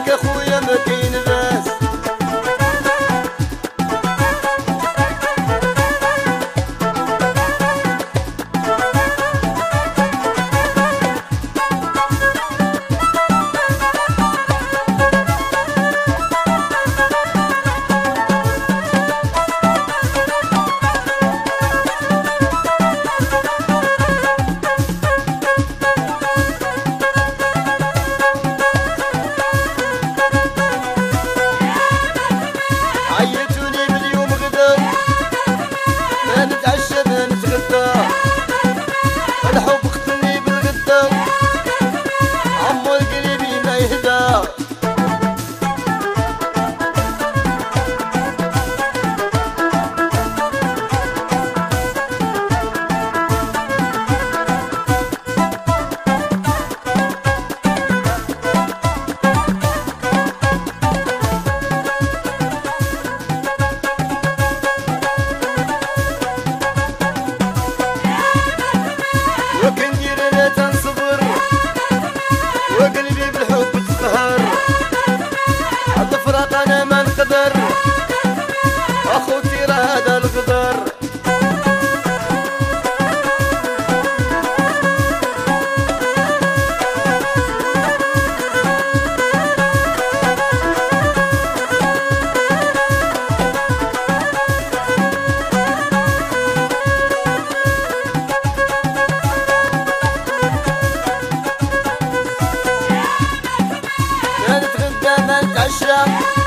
معاك اخويا ما 是啊